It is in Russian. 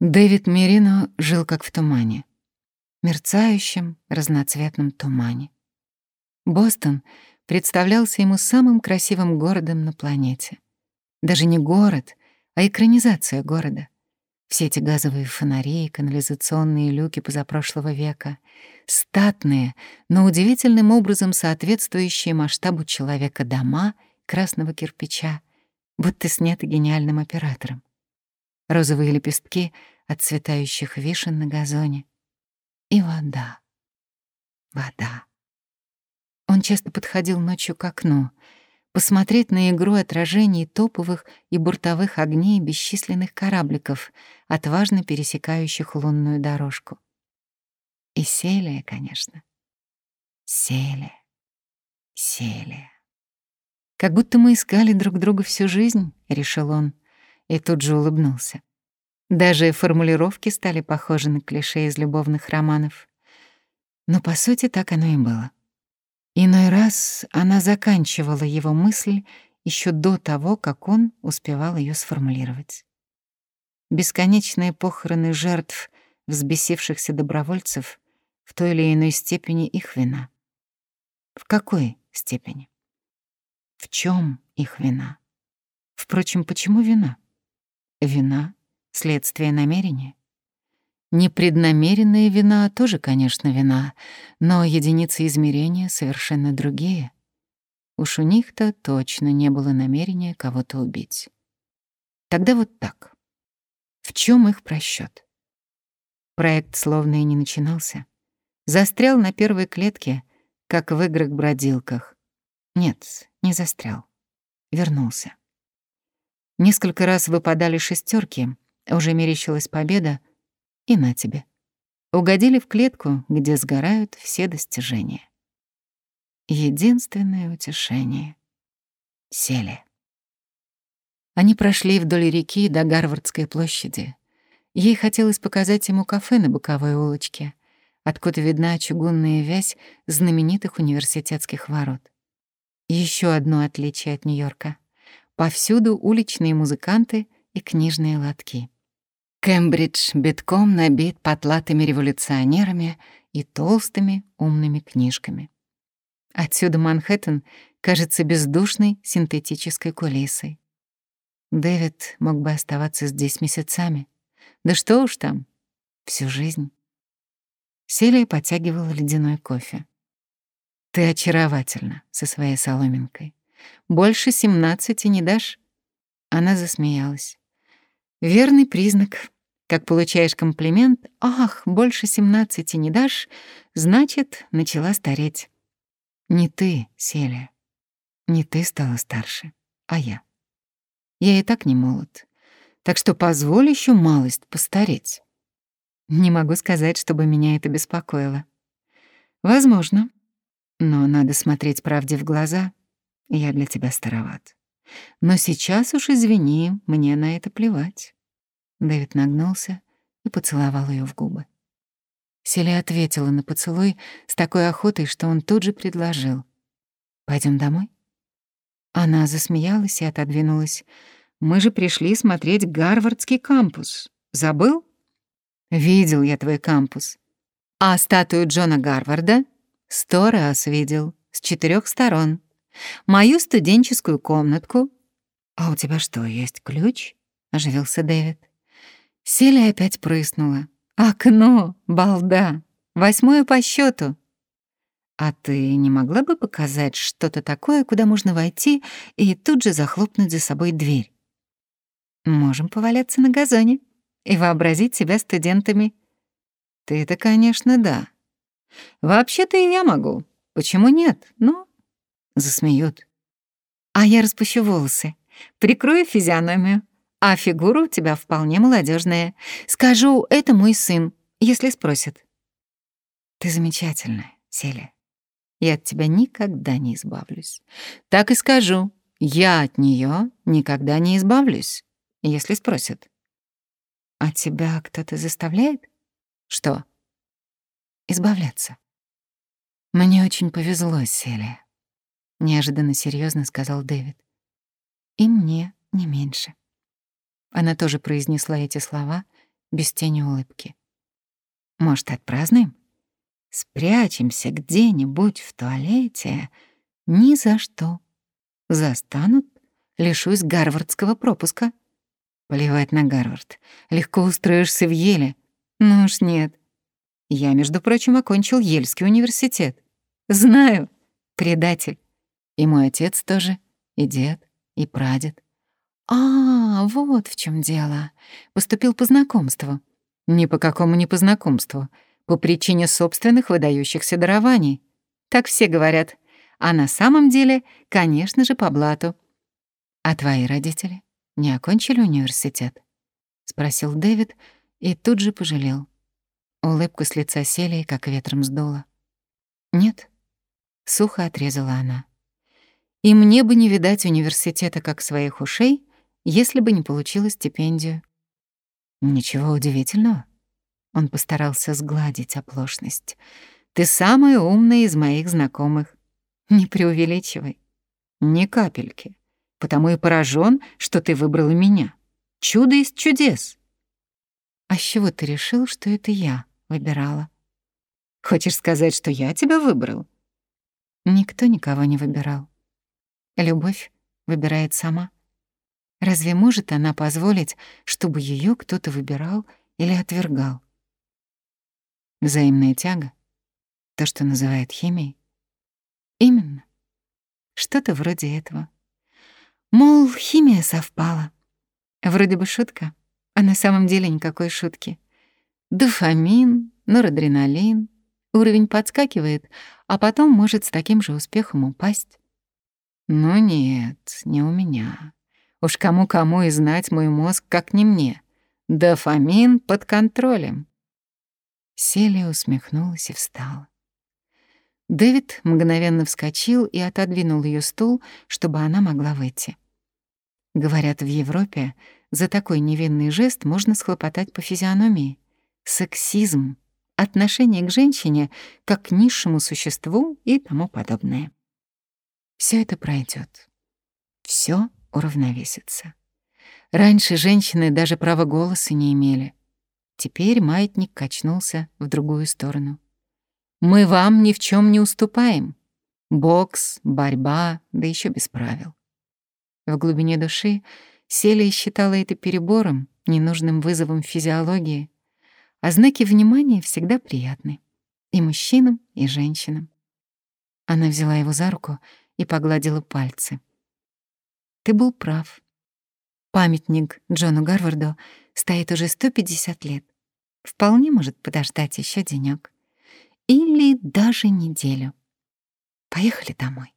Дэвид Мерино жил как в тумане, мерцающем, разноцветном тумане. Бостон представлялся ему самым красивым городом на планете. Даже не город, а экранизация города. Все эти газовые фонари, канализационные люки позапрошлого века, статные, но удивительным образом соответствующие масштабу человека дома красного кирпича, будто сняты гениальным оператором розовые лепестки отцветающих вишен на газоне и вода. Вода. Он часто подходил ночью к окну, посмотреть на игру отражений топовых и бортовых огней бесчисленных корабликов, отважно пересекающих лунную дорожку. И Селия, конечно. Селия. Селия. Как будто мы искали друг друга всю жизнь, решил он и тут же улыбнулся. Даже формулировки стали похожи на клише из любовных романов. Но по сути так оно и было. Иной раз она заканчивала его мысль еще до того, как он успевал ее сформулировать. Бесконечные похороны жертв взбесившихся добровольцев в той или иной степени их вина. В какой степени? В чем их вина? Впрочем, почему вина? Вина — следствие намерения. Непреднамеренная вина тоже, конечно, вина, но единицы измерения совершенно другие. Уж у них-то точно не было намерения кого-то убить. Тогда вот так. В чем их просчет? Проект словно и не начинался. Застрял на первой клетке, как в играх-бродилках. Нет, не застрял. Вернулся. Несколько раз выпадали шестерки, уже мерещилась победа, и на тебе. Угодили в клетку, где сгорают все достижения. Единственное утешение — сели. Они прошли вдоль реки до Гарвардской площади. Ей хотелось показать ему кафе на боковой улочке, откуда видна чугунная вязь знаменитых университетских ворот. Еще одно отличие от Нью-Йорка — Повсюду уличные музыканты и книжные лотки. Кембридж битком набит потлатыми революционерами и толстыми умными книжками. Отсюда Манхэттен кажется бездушной синтетической кулисой. Дэвид мог бы оставаться здесь месяцами. Да что уж там, всю жизнь. Селия подтягивала ледяной кофе. «Ты очаровательна со своей соломинкой. Больше семнадцати не дашь?» Она засмеялась. «Верный признак. Как получаешь комплимент, ах, больше семнадцати не дашь, значит, начала стареть. Не ты, Селия. Не ты стала старше, а я. Я и так не молод. Так что позволь еще малость постареть. Не могу сказать, чтобы меня это беспокоило. Возможно. Но надо смотреть правде в глаза — я для тебя староват. Но сейчас уж извини, мне на это плевать. Дэвид нагнулся и поцеловал ее в губы. Селия ответила на поцелуй с такой охотой, что он тут же предложил. Пойдем домой?» Она засмеялась и отодвинулась. «Мы же пришли смотреть Гарвардский кампус. Забыл?» «Видел я твой кампус. А статую Джона Гарварда сто раз видел, с четырех сторон. Мою студенческую комнатку. А у тебя что, есть ключ? оживился Дэвид. Селия опять прыснула. Окно, балда, восьмое по счету. А ты не могла бы показать что-то такое, куда можно войти и тут же захлопнуть за собой дверь? Можем поваляться на газоне и вообразить себя студентами. Ты-то, конечно, да. Вообще-то и я могу. Почему нет? Ну, Засмеют. А я распущу волосы, прикрою физиономию, а фигура у тебя вполне молодежная. Скажу, это мой сын, если спросят. Ты замечательная, Селия. Я от тебя никогда не избавлюсь. Так и скажу, я от нее никогда не избавлюсь, если спросят. А тебя кто-то заставляет? Что? Избавляться. Мне очень повезло, Селия. — неожиданно серьезно сказал Дэвид. «И мне не меньше». Она тоже произнесла эти слова без тени улыбки. «Может, отпразднуем? Спрячемся где-нибудь в туалете? Ни за что. Застанут, лишусь гарвардского пропуска. Плевать на Гарвард. Легко устроишься в Еле. Ну уж нет. Я, между прочим, окончил Ельский университет. Знаю, предатель. И мой отец тоже, и дед, и прадед. А, вот в чем дело. Поступил по знакомству. Ни по какому не по знакомству. По причине собственных выдающихся дарований. Так все говорят. А на самом деле, конечно же, по блату. А твои родители не окончили университет? Спросил Дэвид и тут же пожалел. Улыбку с лица Селии как ветром сдуло. Нет, сухо отрезала она. И мне бы не видать университета как своих ушей, если бы не получила стипендию. Ничего удивительного. Он постарался сгладить оплошность. Ты самая умная из моих знакомых. Не преувеличивай. Ни капельки. Потому и поражен, что ты выбрала меня. Чудо из чудес. А с чего ты решил, что это я выбирала? Хочешь сказать, что я тебя выбрал? Никто никого не выбирал. Любовь выбирает сама. Разве может она позволить, чтобы ее кто-то выбирал или отвергал? Взаимная тяга — то, что называют химией. Именно. Что-то вроде этого. Мол, химия совпала. Вроде бы шутка, а на самом деле никакой шутки. Дофамин, норадреналин, уровень подскакивает, а потом может с таким же успехом упасть. Но нет, не у меня. Уж кому-кому и знать мой мозг, как не мне. Дофамин под контролем. Селия усмехнулась и встала. Дэвид мгновенно вскочил и отодвинул ее стул, чтобы она могла выйти. Говорят, в Европе за такой невинный жест можно схлопотать по физиономии. Сексизм, отношение к женщине как к низшему существу и тому подобное. Все это пройдет. Все уравновесится. Раньше женщины даже права голоса не имели. Теперь маятник качнулся в другую сторону. Мы вам ни в чем не уступаем. Бокс, борьба, да еще без правил. В глубине души Селия считала это перебором, ненужным вызовом физиологии, а знаки внимания всегда приятны. И мужчинам, и женщинам. Она взяла его за руку и погладила пальцы. Ты был прав. Памятник Джону Гарварду стоит уже 150 лет. Вполне может подождать еще денек или даже неделю. Поехали домой.